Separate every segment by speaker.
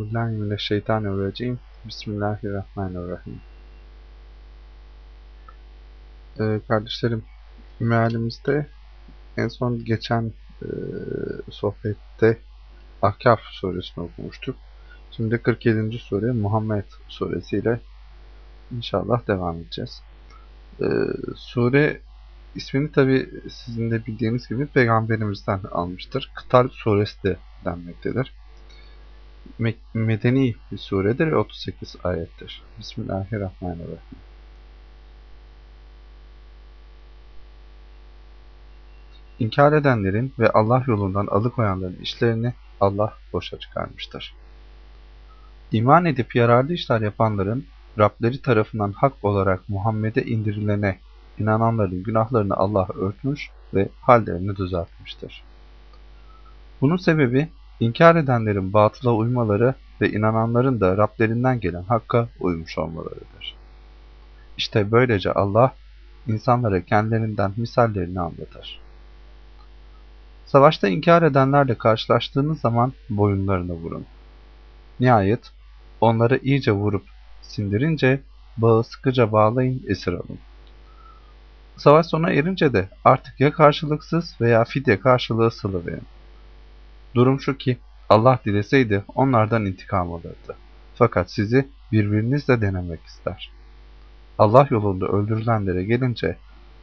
Speaker 1: Euzubillahimineşşeytanirracim. Bismillahirrahmanirrahim. Ee, kardeşlerim, mealimizde en son geçen e, sohbette Ahkaf suresini okumuştuk. Şimdi 47. sure Muhammed suresiyle inşallah devam edeceğiz. Ee, sure ismini tabi sizin de bildiğiniz gibi peygamberimizden almıştır. Kıtal suresi de denmektedir. Medeni bir suredir ve 38 ayettir. Bismillahirrahmanirrahim. İnkar edenlerin ve Allah yolundan alıkoyanların işlerini Allah boşa çıkarmıştır. İman edip yararlı işler yapanların Rableri tarafından hak olarak Muhammed'e indirilene inananların günahlarını Allah örtmüş ve hallerini düzeltmiştir. Bunun sebebi İnkar edenlerin batıla uymaları ve inananların da Rablerinden gelen hakka uymuş olmalarıdır. İşte böylece Allah insanlara kendilerinden misallerini anlatır. Savaşta inkar edenlerle karşılaştığınız zaman boyunlarına vurun. Nihayet onları iyice vurup sindirince bağı sıkıca bağlayın esir alın. Savaş sona erince de artık ya karşılıksız veya fidye karşılığı sılı Durum şu ki Allah dileseydi onlardan intikam alırdı. Fakat sizi birbirinizle denemek ister. Allah yolunda öldürülenlere gelince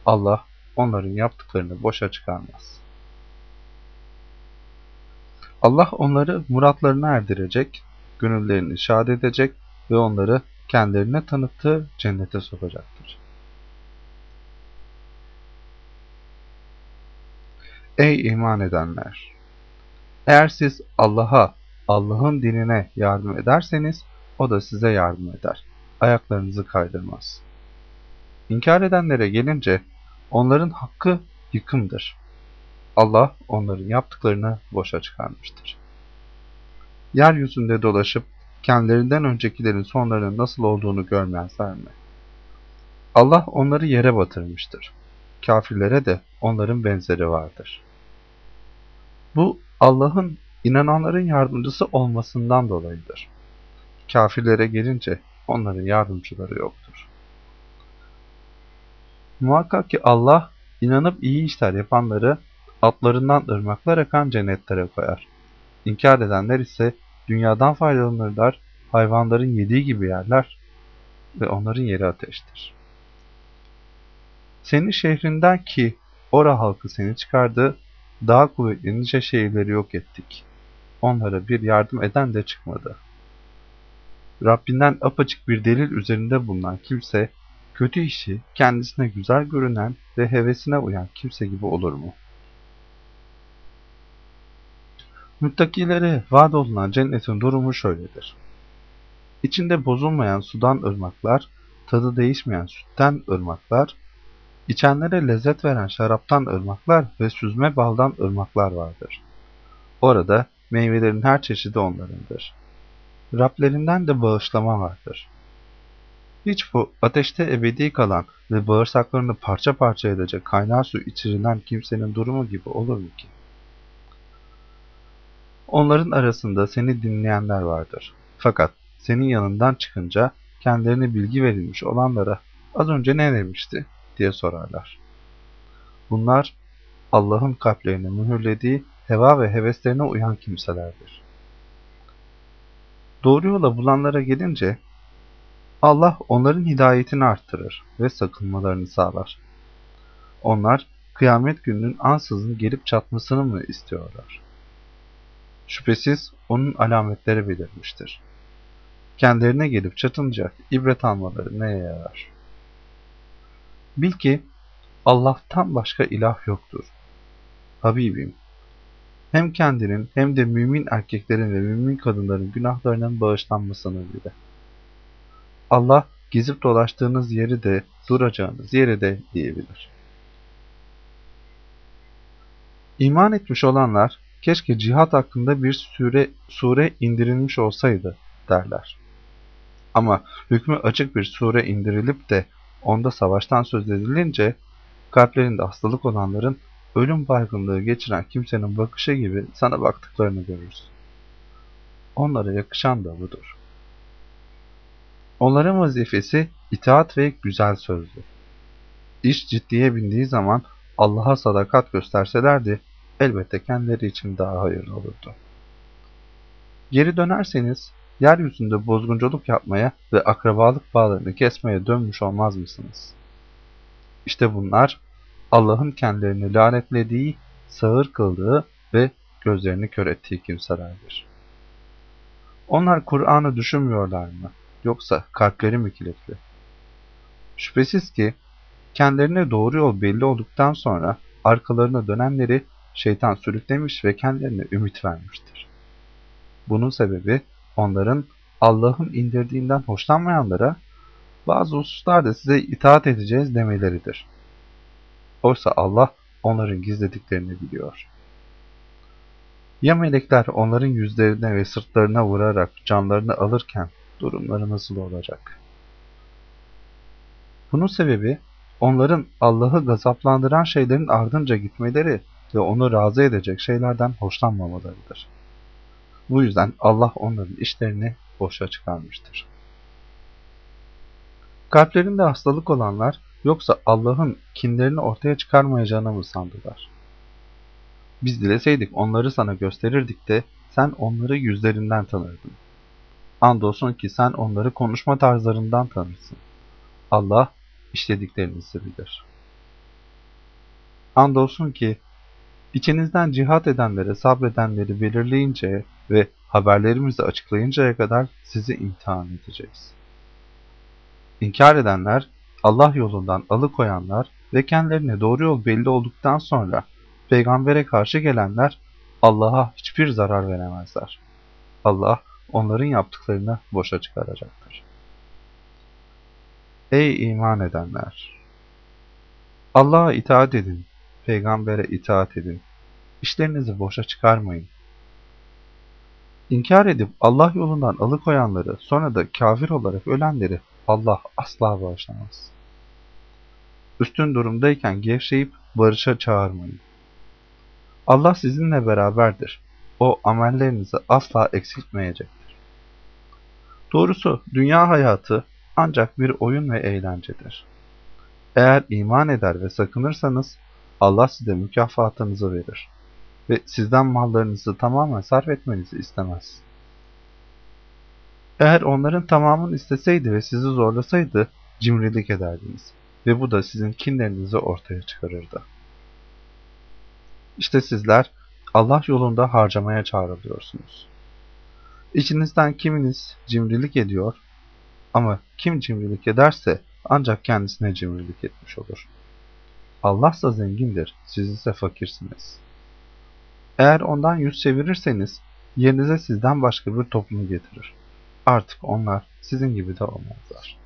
Speaker 1: Allah onların yaptıklarını boşa çıkarmaz. Allah onları muratlarına erdirecek, gönüllerini şad edecek ve onları kendilerine tanıttığı cennete sokacaktır. Ey iman edenler! Eğer siz Allah'a, Allah'ın dinine yardım ederseniz o da size yardım eder. Ayaklarınızı kaydırmaz. İnkar edenlere gelince onların hakkı yıkımdır. Allah onların yaptıklarını boşa çıkarmıştır. Yeryüzünde dolaşıp kendilerinden öncekilerin sonlarının nasıl olduğunu görmezler mi? Allah onları yere batırmıştır. Kafirlere de onların benzeri vardır. Bu Allah'ın inananların yardımcısı olmasından dolayıdır. Kafirlere gelince onların yardımcıları yoktur. Muhakkak ki Allah inanıp iyi işler yapanları atlarından ırmaklar akan cennetlere koyar. İnkar edenler ise dünyadan faydalanırlar, hayvanların yediği gibi yerler ve onların yeri ateştir. Senin şehrinden ki ora halkı seni çıkardı, daha kuvvetli nice şehirleri yok ettik. Onlara bir yardım eden de çıkmadı. Rabbinden apaçık bir delil üzerinde bulunan kimse, kötü işi kendisine güzel görünen ve hevesine uyan kimse gibi olur mu? Müttakilere vaat olunan cennetin durumu şöyledir. İçinde bozulmayan sudan ırmaklar, tadı değişmeyen sütten ırmaklar, İçenlere lezzet veren şaraptan ırmaklar ve süzme baldan ırmaklar vardır. Orada meyvelerin her çeşidi onlarındır. Rablerinden de bağışlama vardır. Hiç bu ateşte ebedi kalan ve bağırsaklarını parça parça edecek kaynar su içirilen kimsenin durumu gibi olur mu ki? Onların arasında seni dinleyenler vardır. Fakat senin yanından çıkınca kendilerine bilgi verilmiş olanlara az önce ne demişti diye sorarlar. Bunlar Allah'ın kalplerini mühürlediği heva ve heveslerine uyan kimselerdir. Doğru yola bulanlara gelince Allah onların hidayetini arttırır ve sakınmalarını sağlar. Onlar kıyamet gününün ansızın gelip çatmasını mı istiyorlar? Şüphesiz onun alametleri belirmiştir. Kendilerine gelip çatınca ibret almaları neye yarar? Bil ki Allah'tan başka ilah yoktur. Habibim, hem kendinin hem de mümin erkeklerin ve mümin kadınların günahlarının bağışlanmasını dile. Allah gezip dolaştığınız yeri de duracağınız yeri de diyebilir. İman etmiş olanlar keşke cihat hakkında bir sure, sure indirilmiş olsaydı derler. Ama hükmü açık bir sure indirilip de onda savaştan söz edilince kalplerinde hastalık olanların ölüm baygınlığı geçiren kimsenin bakışı gibi sana baktıklarını görürsün. onlara yakışan da budur. Onların vazifesi itaat ve güzel sözdür. İş ciddiye bindiği zaman Allah'a sadakat gösterselerdi elbette kendileri için daha hayırlı olurdu. Geri dönerseniz yeryüzünde bozgunculuk yapmaya ve akrabalık bağlarını kesmeye dönmüş olmaz mısınız? İşte bunlar Allah'ın kendilerini lanetlediği, sağır kıldığı ve gözlerini kör ettiği kimselerdir. Onlar Kur'an'ı düşünmüyorlar mı? Yoksa kalpleri mi kilitli? Şüphesiz ki kendilerine doğru yol belli olduktan sonra arkalarına dönenleri şeytan sürüklemiş ve kendilerine ümit vermiştir. Bunun sebebi onların Allah'ın indirdiğinden hoşlanmayanlara bazı hususlarda size itaat edeceğiz demeleridir. Oysa Allah onların gizlediklerini biliyor. Ya melekler onların yüzlerine ve sırtlarına vurarak canlarını alırken durumları nasıl olacak? Bunun sebebi onların Allah'ı gazaplandıran şeylerin ardınca gitmeleri ve onu razı edecek şeylerden hoşlanmamalarıdır. Bu yüzden Allah onların işlerini boşa çıkarmıştır. Kalplerinde hastalık olanlar yoksa Allah'ın kinlerini ortaya çıkarmayacağını mı sandılar? Biz dileseydik onları sana gösterirdik de sen onları yüzlerinden tanırdın. Andolsun ki sen onları konuşma tarzlarından tanırsın. Allah işlediklerinizi bilir. Andolsun ki içinizden cihat edenlere sabredenleri belirleyince ve haberlerimizi açıklayıncaya kadar sizi imtihan edeceğiz. İnkar edenler, Allah yolundan alıkoyanlar ve kendilerine doğru yol belli olduktan sonra peygambere karşı gelenler Allah'a hiçbir zarar veremezler. Allah onların yaptıklarını boşa çıkaracaktır. Ey iman edenler! Allah'a itaat edin, peygambere itaat edin. İşlerinizi boşa çıkarmayın. İnkar edip Allah yolundan alıkoyanları, sonra da kafir olarak ölenleri Allah asla bağışlamaz. Üstün durumdayken gevşeyip barışa çağırmayın. Allah sizinle beraberdir. O amellerinizi asla eksiltmeyecektir. Doğrusu dünya hayatı ancak bir oyun ve eğlencedir. Eğer iman eder ve sakınırsanız Allah size mükafatınızı verir ve sizden mallarınızı tamamen sarf etmenizi istemez. Eğer onların tamamını isteseydi ve sizi zorlasaydı cimrilik ederdiniz ve bu da sizin kinlerinizi ortaya çıkarırdı. İşte sizler Allah yolunda harcamaya çağrılıyorsunuz. İçinizden kiminiz cimrilik ediyor ama kim cimrilik ederse ancak kendisine cimrilik etmiş olur. Allah ise zengindir, siz ise fakirsiniz. Eğer ondan yüz çevirirseniz yerinize sizden başka bir toplum getirir. Artık onlar sizin gibi de olmazlar.